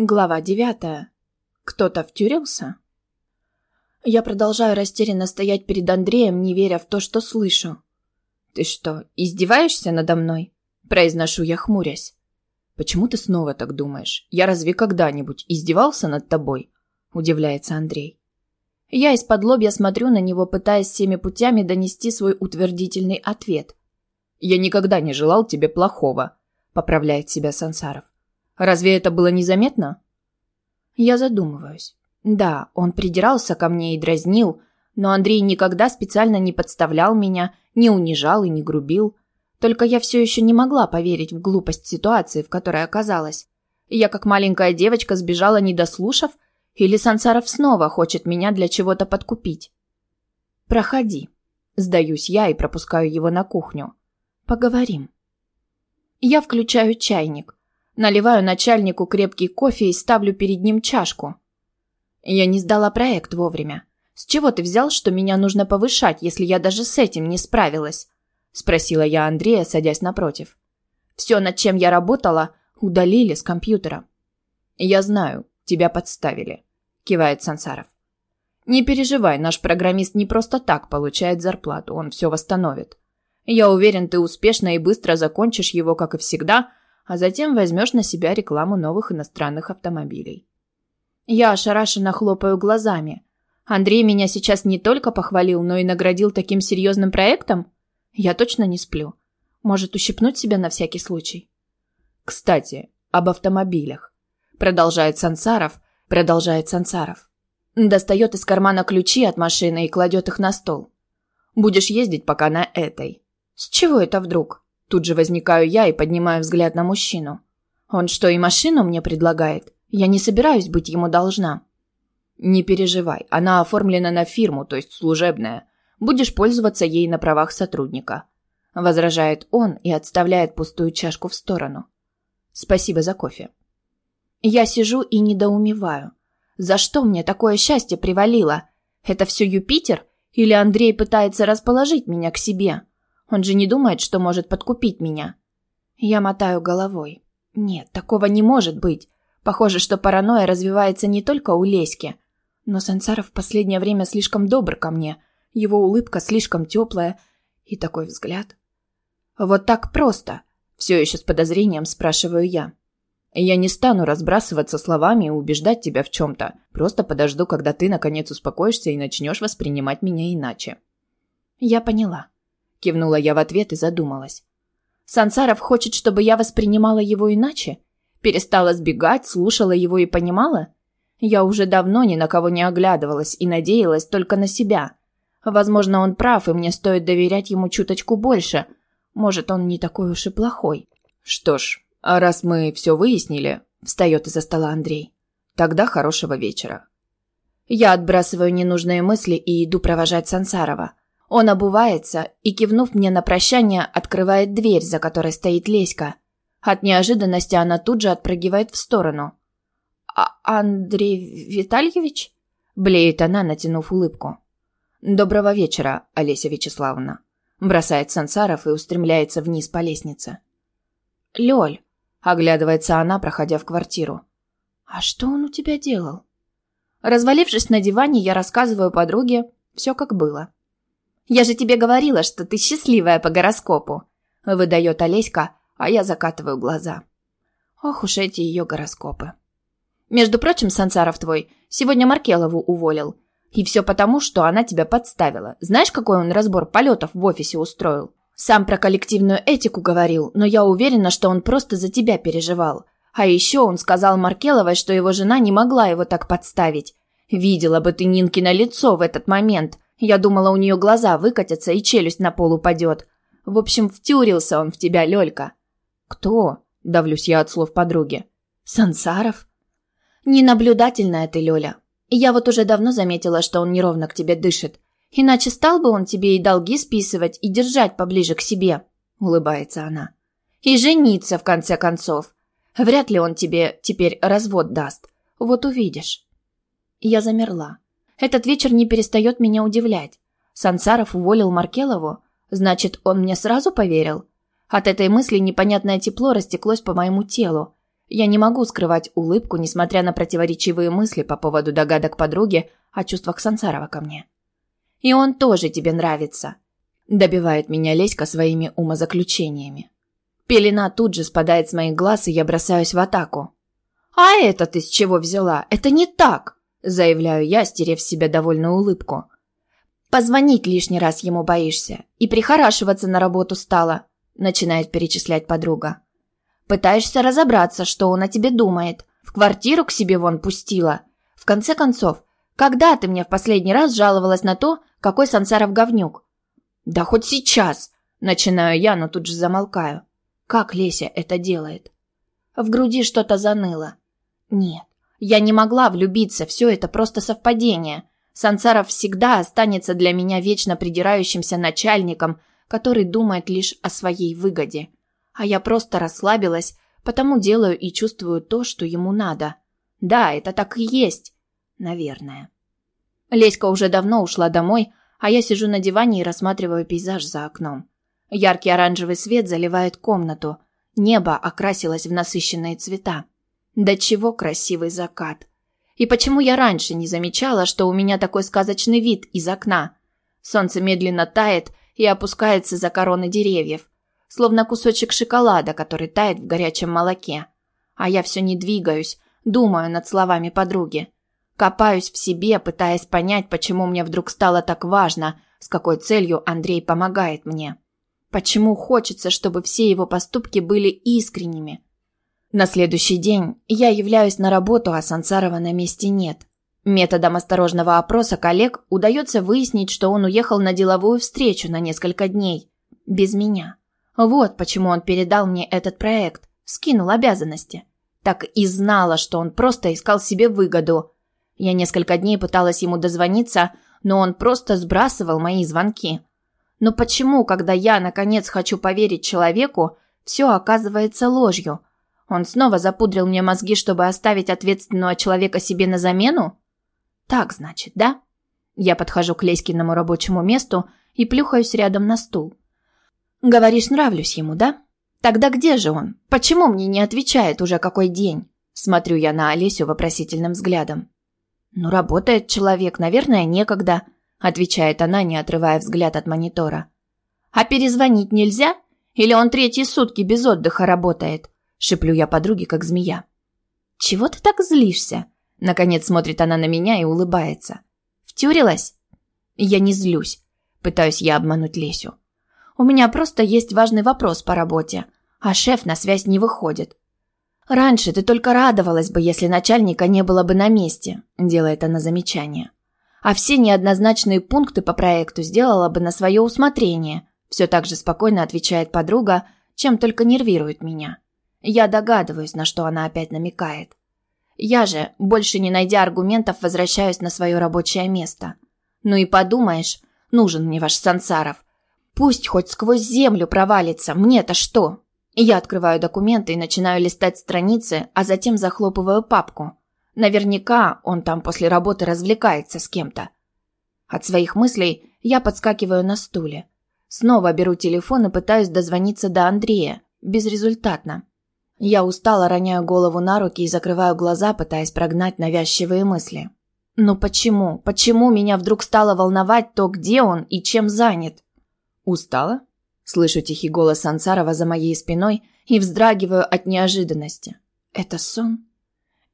Глава девятая. Кто-то втюрился? Я продолжаю растерянно стоять перед Андреем, не веря в то, что слышу. «Ты что, издеваешься надо мной?» Произношу я, хмурясь. «Почему ты снова так думаешь? Я разве когда-нибудь издевался над тобой?» Удивляется Андрей. Я из-под лобья смотрю на него, пытаясь всеми путями донести свой утвердительный ответ. «Я никогда не желал тебе плохого», — поправляет себя Сансаров. Разве это было незаметно? Я задумываюсь. Да, он придирался ко мне и дразнил, но Андрей никогда специально не подставлял меня, не унижал и не грубил. Только я все еще не могла поверить в глупость ситуации, в которой оказалась. Я, как маленькая девочка, сбежала, не дослушав, или Сансаров снова хочет меня для чего-то подкупить. «Проходи», – сдаюсь я и пропускаю его на кухню. «Поговорим». Я включаю чайник. Наливаю начальнику крепкий кофе и ставлю перед ним чашку. Я не сдала проект вовремя. С чего ты взял, что меня нужно повышать, если я даже с этим не справилась? Спросила я Андрея, садясь напротив. Все, над чем я работала, удалили с компьютера. Я знаю, тебя подставили, кивает Сансаров. Не переживай, наш программист не просто так получает зарплату, он все восстановит. Я уверен, ты успешно и быстро закончишь его, как и всегда, а затем возьмешь на себя рекламу новых иностранных автомобилей. Я ошарашенно хлопаю глазами. Андрей меня сейчас не только похвалил, но и наградил таким серьезным проектом? Я точно не сплю. Может, ущипнуть себя на всякий случай? Кстати, об автомобилях. Продолжает Сансаров, продолжает Сансаров. Достает из кармана ключи от машины и кладет их на стол. Будешь ездить пока на этой. С чего это вдруг? Тут же возникаю я и поднимаю взгляд на мужчину. Он что, и машину мне предлагает? Я не собираюсь быть ему должна. Не переживай, она оформлена на фирму, то есть служебная. Будешь пользоваться ей на правах сотрудника. Возражает он и отставляет пустую чашку в сторону. Спасибо за кофе. Я сижу и недоумеваю. За что мне такое счастье привалило? Это все Юпитер? Или Андрей пытается расположить меня к себе? Он же не думает, что может подкупить меня. Я мотаю головой. Нет, такого не может быть. Похоже, что паранойя развивается не только у Леськи. Но Сансаров в последнее время слишком добр ко мне. Его улыбка слишком теплая. И такой взгляд. Вот так просто. Все еще с подозрением спрашиваю я. Я не стану разбрасываться словами и убеждать тебя в чем-то. Просто подожду, когда ты наконец успокоишься и начнешь воспринимать меня иначе. Я поняла. Кивнула я в ответ и задумалась. Сансаров хочет, чтобы я воспринимала его иначе? Перестала сбегать, слушала его и понимала? Я уже давно ни на кого не оглядывалась и надеялась только на себя. Возможно, он прав, и мне стоит доверять ему чуточку больше. Может, он не такой уж и плохой. Что ж, а раз мы все выяснили, встает из-за стола Андрей. Тогда хорошего вечера. Я отбрасываю ненужные мысли и иду провожать Сансарова. Он обувается и, кивнув мне на прощание, открывает дверь, за которой стоит Леська. От неожиданности она тут же отпрыгивает в сторону. «А Андрей Витальевич?» – блеет она, натянув улыбку. «Доброго вечера, Олеся Вячеславовна», – бросает Сансаров и устремляется вниз по лестнице. «Лёль», – оглядывается она, проходя в квартиру. «А что он у тебя делал?» Развалившись на диване, я рассказываю подруге все как было. Я же тебе говорила, что ты счастливая по гороскопу», — выдает Олеська, а я закатываю глаза. Ох уж эти ее гороскопы. Между прочим, Сансаров твой сегодня Маркелову уволил. И все потому, что она тебя подставила. Знаешь, какой он разбор полетов в офисе устроил? Сам про коллективную этику говорил, но я уверена, что он просто за тебя переживал. А еще он сказал Маркеловой, что его жена не могла его так подставить. Видела бы ты Нинкино лицо в этот момент. Я думала, у нее глаза выкатятся и челюсть на пол упадет. В общем, втюрился он в тебя, Лёлька. Кто? Давлюсь я от слов подруги. Сансаров? Ненаблюдательная ты, Лёля. Я вот уже давно заметила, что он неровно к тебе дышит. Иначе стал бы он тебе и долги списывать, и держать поближе к себе, улыбается она. И жениться, в конце концов. Вряд ли он тебе теперь развод даст. Вот увидишь. Я замерла. Этот вечер не перестает меня удивлять. Сансаров уволил Маркелову? Значит, он мне сразу поверил? От этой мысли непонятное тепло растеклось по моему телу. Я не могу скрывать улыбку, несмотря на противоречивые мысли по поводу догадок подруги о чувствах Сансарова ко мне. «И он тоже тебе нравится», – добивает меня Леська своими умозаключениями. Пелена тут же спадает с моих глаз, и я бросаюсь в атаку. «А это ты с чего взяла? Это не так!» – заявляю я, стерев с себя довольную улыбку. «Позвонить лишний раз ему боишься и прихорашиваться на работу стала», – начинает перечислять подруга. Пытаешься разобраться, что он о тебе думает. В квартиру к себе вон пустила. В конце концов, когда ты мне в последний раз жаловалась на то, какой Сансаров говнюк? Да хоть сейчас, начинаю я, но тут же замолкаю. Как Леся это делает? В груди что-то заныло. Нет, я не могла влюбиться, все это просто совпадение. Сансаров всегда останется для меня вечно придирающимся начальником, который думает лишь о своей выгоде а я просто расслабилась, потому делаю и чувствую то, что ему надо. Да, это так и есть. Наверное. Леська уже давно ушла домой, а я сижу на диване и рассматриваю пейзаж за окном. Яркий оранжевый свет заливает комнату. Небо окрасилось в насыщенные цвета. Да чего красивый закат. И почему я раньше не замечала, что у меня такой сказочный вид из окна? Солнце медленно тает и опускается за короны деревьев словно кусочек шоколада, который тает в горячем молоке. А я все не двигаюсь, думаю над словами подруги. Копаюсь в себе, пытаясь понять, почему мне вдруг стало так важно, с какой целью Андрей помогает мне. Почему хочется, чтобы все его поступки были искренними. На следующий день я являюсь на работу, а Сансарова на месте нет. Методом осторожного опроса коллег удается выяснить, что он уехал на деловую встречу на несколько дней. Без меня. Вот почему он передал мне этот проект, скинул обязанности. Так и знала, что он просто искал себе выгоду. Я несколько дней пыталась ему дозвониться, но он просто сбрасывал мои звонки. Но почему, когда я, наконец, хочу поверить человеку, все оказывается ложью? Он снова запудрил мне мозги, чтобы оставить ответственного человека себе на замену? Так, значит, да? Я подхожу к Леськиному рабочему месту и плюхаюсь рядом на стул. Говоришь, нравлюсь ему, да? Тогда где же он? Почему мне не отвечает уже какой день? Смотрю я на Олесю вопросительным взглядом. Ну, работает человек, наверное, некогда, отвечает она, не отрывая взгляд от монитора. А перезвонить нельзя? Или он третьи сутки без отдыха работает? Шиплю я подруге, как змея. Чего ты так злишься? Наконец смотрит она на меня и улыбается. Втюрилась? Я не злюсь. Пытаюсь я обмануть Лесю. У меня просто есть важный вопрос по работе, а шеф на связь не выходит. Раньше ты только радовалась бы, если начальника не было бы на месте, делает она замечание. А все неоднозначные пункты по проекту сделала бы на свое усмотрение. Все так же спокойно отвечает подруга, чем только нервирует меня. Я догадываюсь, на что она опять намекает. Я же, больше не найдя аргументов, возвращаюсь на свое рабочее место. Ну и подумаешь, нужен мне ваш Сансаров. Пусть хоть сквозь землю провалится, мне-то что? Я открываю документы и начинаю листать страницы, а затем захлопываю папку. Наверняка он там после работы развлекается с кем-то. От своих мыслей я подскакиваю на стуле. Снова беру телефон и пытаюсь дозвониться до Андрея. Безрезультатно. Я устало роняю голову на руки и закрываю глаза, пытаясь прогнать навязчивые мысли. Но почему? Почему меня вдруг стало волновать то, где он и чем занят? «Устала?» Слышу тихий голос Ансарова за моей спиной и вздрагиваю от неожиданности. «Это сон?»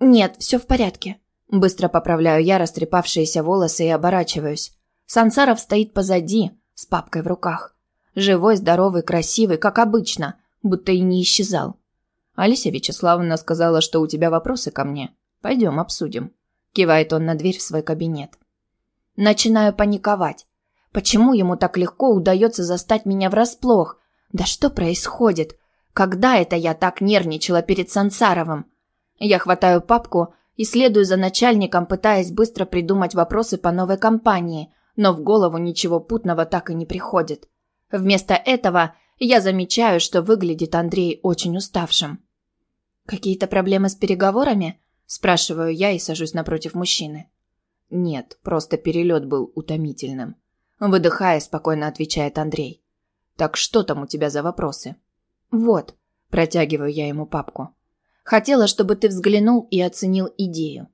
«Нет, все в порядке». Быстро поправляю я растрепавшиеся волосы и оборачиваюсь. Сансаров стоит позади, с папкой в руках. Живой, здоровый, красивый, как обычно, будто и не исчезал. Алисия Вячеславовна сказала, что у тебя вопросы ко мне. Пойдем, обсудим. Кивает он на дверь в свой кабинет. Начинаю паниковать. Почему ему так легко удается застать меня врасплох? Да что происходит? Когда это я так нервничала перед Сансаровым? Я хватаю папку и следую за начальником, пытаясь быстро придумать вопросы по новой компании, но в голову ничего путного так и не приходит. Вместо этого я замечаю, что выглядит Андрей очень уставшим. «Какие-то проблемы с переговорами?» – спрашиваю я и сажусь напротив мужчины. «Нет, просто перелет был утомительным», Выдыхая, спокойно отвечает Андрей. «Так что там у тебя за вопросы?» «Вот», – протягиваю я ему папку. Хотела, чтобы ты взглянул и оценил идею.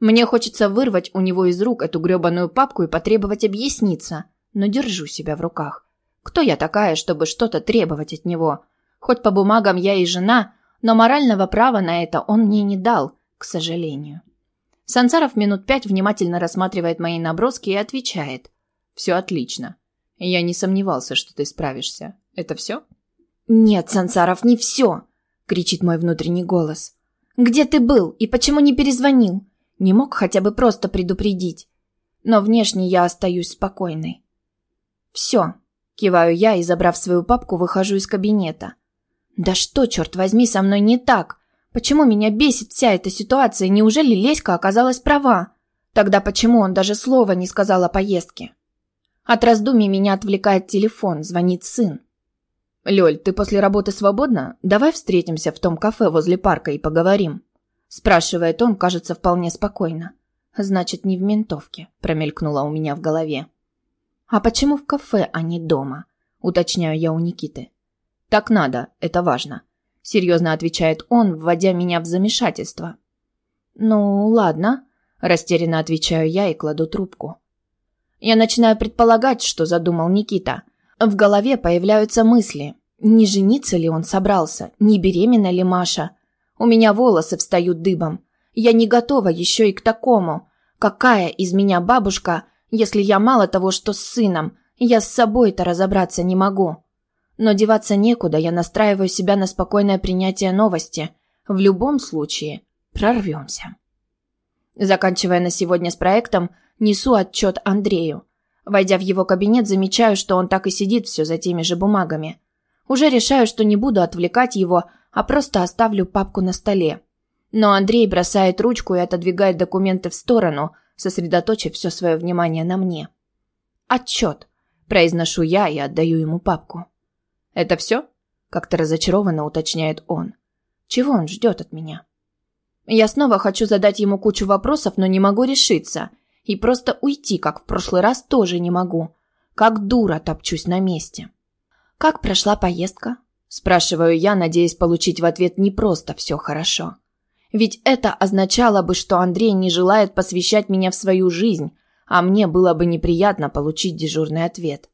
Мне хочется вырвать у него из рук эту грёбаную папку и потребовать объясниться, но держу себя в руках. Кто я такая, чтобы что-то требовать от него? Хоть по бумагам я и жена, но морального права на это он мне не дал, к сожалению. Сансаров минут пять внимательно рассматривает мои наброски и отвечает. «Все отлично. Я не сомневался, что ты справишься. Это все?» «Нет, Сансаров, не все!» — кричит мой внутренний голос. «Где ты был и почему не перезвонил? Не мог хотя бы просто предупредить?» Но внешне я остаюсь спокойной. «Все!» — киваю я и, забрав свою папку, выхожу из кабинета. «Да что, черт возьми, со мной не так? Почему меня бесит вся эта ситуация? Неужели Леська оказалась права? Тогда почему он даже слова не сказал о поездке?» От раздумий меня отвлекает телефон, звонит сын. «Лёль, ты после работы свободна? Давай встретимся в том кафе возле парка и поговорим». Спрашивает он, кажется, вполне спокойно. «Значит, не в ментовке», промелькнуло у меня в голове. «А почему в кафе, а не дома?» Уточняю я у Никиты. «Так надо, это важно», серьезно отвечает он, вводя меня в замешательство. «Ну, ладно», растерянно отвечаю я и кладу трубку. Я начинаю предполагать, что задумал Никита – в голове появляются мысли. Не жениться ли он собрался? Не беременна ли Маша? У меня волосы встают дыбом. Я не готова еще и к такому. Какая из меня бабушка, если я мало того, что с сыном, я с собой-то разобраться не могу. Но деваться некуда, я настраиваю себя на спокойное принятие новости. В любом случае, прорвемся. Заканчивая на сегодня с проектом, несу отчет Андрею. Войдя в его кабинет, замечаю, что он так и сидит все за теми же бумагами. Уже решаю, что не буду отвлекать его, а просто оставлю папку на столе. Но Андрей бросает ручку и отодвигает документы в сторону, сосредоточив все свое внимание на мне. «Отчет», – произношу я и отдаю ему папку. «Это все?» – как-то разочарованно уточняет он. «Чего он ждет от меня?» Я снова хочу задать ему кучу вопросов, но не могу решиться – и просто уйти, как в прошлый раз, тоже не могу. Как дура топчусь на месте. «Как прошла поездка?» Спрашиваю я, надеясь получить в ответ не просто «все хорошо». Ведь это означало бы, что Андрей не желает посвящать меня в свою жизнь, а мне было бы неприятно получить дежурный ответ.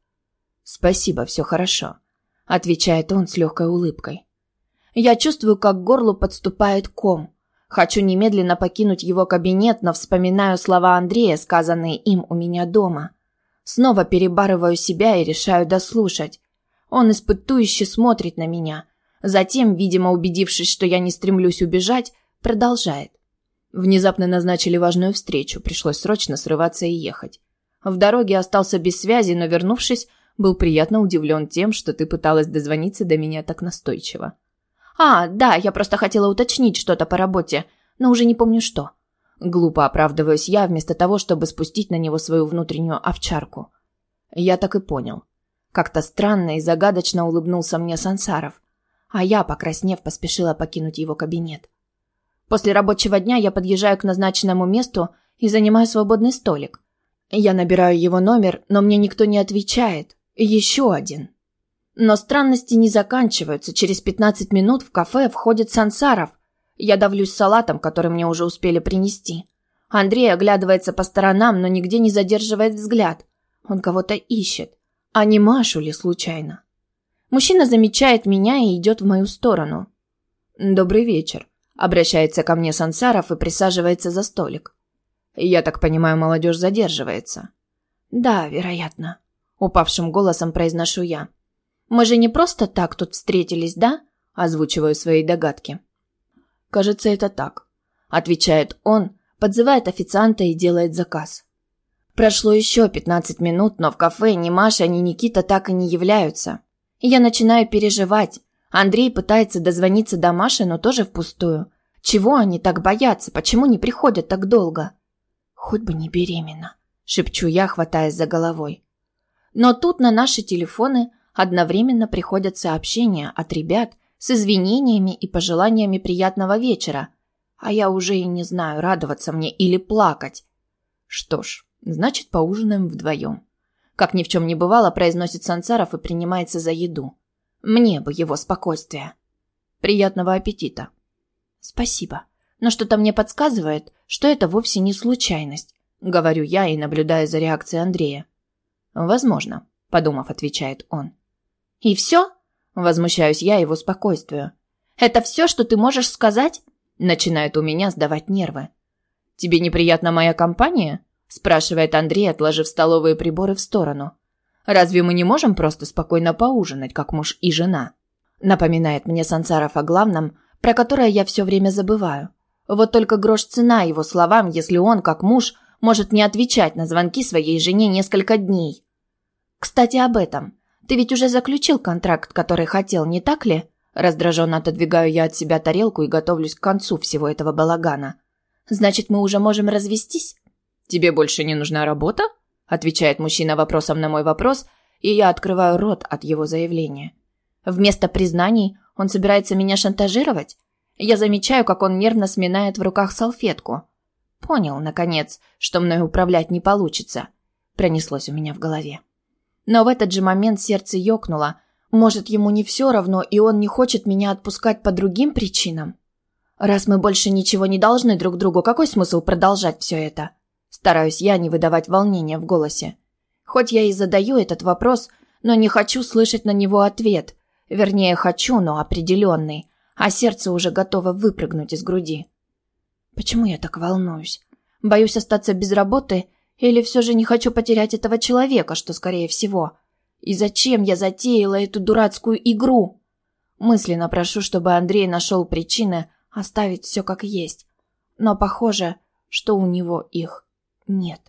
«Спасибо, все хорошо», — отвечает он с легкой улыбкой. Я чувствую, как к горлу подступает ком. Хочу немедленно покинуть его кабинет, но вспоминаю слова Андрея, сказанные им у меня дома. Снова перебарываю себя и решаю дослушать. Он испытующе смотрит на меня. Затем, видимо, убедившись, что я не стремлюсь убежать, продолжает. Внезапно назначили важную встречу, пришлось срочно срываться и ехать. В дороге остался без связи, но вернувшись, был приятно удивлен тем, что ты пыталась дозвониться до меня так настойчиво. «А, да, я просто хотела уточнить что-то по работе, но уже не помню что». Глупо оправдываюсь я, вместо того, чтобы спустить на него свою внутреннюю овчарку. Я так и понял. Как-то странно и загадочно улыбнулся мне Сансаров, а я, покраснев, поспешила покинуть его кабинет. После рабочего дня я подъезжаю к назначенному месту и занимаю свободный столик. Я набираю его номер, но мне никто не отвечает. Еще один. Но странности не заканчиваются. Через 15 минут в кафе входит Сансаров. Я давлюсь салатом, который мне уже успели принести. Андрей оглядывается по сторонам, но нигде не задерживает взгляд. Он кого-то ищет. А не Машу ли случайно? Мужчина замечает меня и идет в мою сторону. «Добрый вечер», — обращается ко мне Сансаров и присаживается за столик. «Я так понимаю, молодежь задерживается?» «Да, вероятно», — упавшим голосом произношу я. Мы же не просто так тут встретились, да? Озвучиваю свои догадки. Кажется, это так, отвечает он, подзывает официанта и делает заказ. Прошло еще 15 минут, но в кафе ни Маша, ни Никита так и не являются. я начинаю переживать. Андрей пытается дозвониться до Маши, но тоже впустую. Чего они так боятся? Почему не приходят так долго? Хоть бы не беременна, шепчу я, хватаясь за головой. Но тут на наши телефоны Одновременно приходят сообщения от ребят с извинениями и пожеланиями приятного вечера, а я уже и не знаю, радоваться мне или плакать. Что ж, значит, поужинаем вдвоем. Как ни в чем не бывало, произносит Сансаров и принимается за еду. Мне бы его спокойствие. Приятного аппетита. Спасибо. Но что-то мне подсказывает, что это вовсе не случайность. Говорю я и наблюдаю за реакцией Андрея. Возможно, подумав, отвечает он. И все? Возмущаюсь я его спокойствию. Это все, что ты можешь сказать? Начинает у меня сдавать нервы. Тебе неприятна моя компания? Спрашивает Андрей, отложив столовые приборы в сторону. Разве мы не можем просто спокойно поужинать, как муж и жена? Напоминает мне Сансаров о главном, про которое я все время забываю. Вот только грош цена его словам, если он, как муж, может не отвечать на звонки своей жене несколько дней. Кстати, об этом. Ты ведь уже заключил контракт, который хотел, не так ли? Раздраженно отодвигаю я от себя тарелку и готовлюсь к концу всего этого балагана. Значит, мы уже можем развестись? Тебе больше не нужна работа? Отвечает мужчина вопросом на мой вопрос, и я открываю рот от его заявления. Вместо признаний он собирается меня шантажировать? Я замечаю, как он нервно сминает в руках салфетку. Понял, наконец, что мной управлять не получится. Пронеслось у меня в голове. Но в этот же момент сердце ёкнуло. Может, ему не все равно, и он не хочет меня отпускать по другим причинам? Раз мы больше ничего не должны друг другу, какой смысл продолжать все это? Стараюсь я не выдавать волнения в голосе. Хоть я и задаю этот вопрос, но не хочу слышать на него ответ. Вернее, хочу, но определенный. А сердце уже готово выпрыгнуть из груди. Почему я так волнуюсь? Боюсь остаться без работы или все же не хочу потерять этого человека, что скорее всего? И зачем я затеяла эту дурацкую игру? Мысленно прошу, чтобы Андрей нашел причины оставить все как есть. Но похоже, что у него их нет.